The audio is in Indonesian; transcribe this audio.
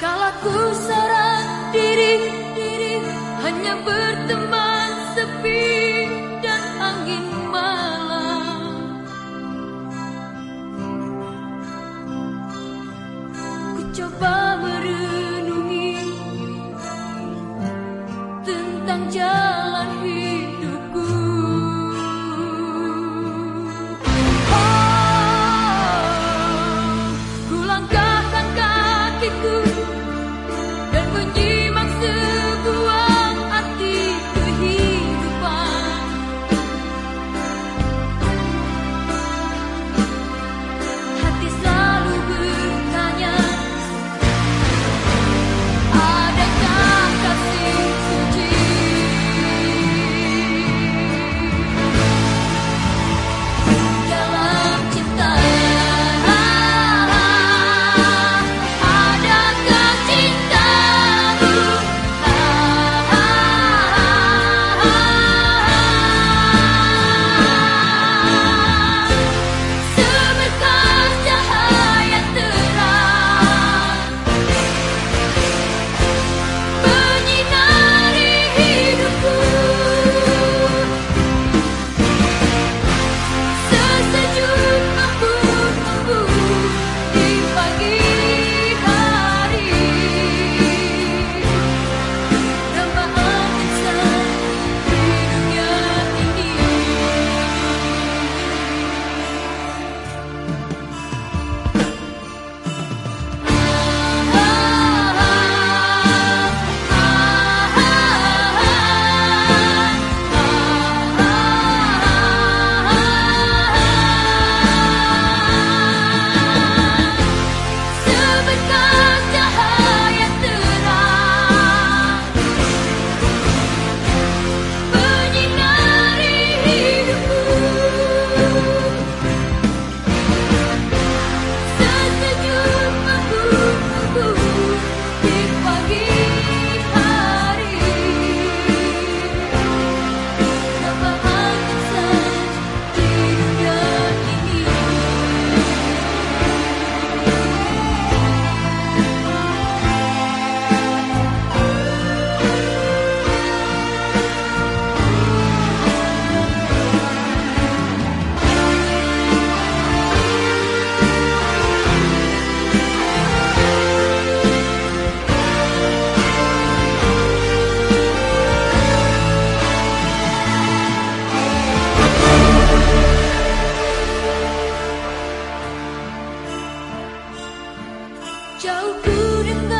Kalau ku serang diri, diri Hanya berteman sepi dan angin malam Ku coba merenungi Tentang jalan hidup oh, good. Chào Jauhku dengan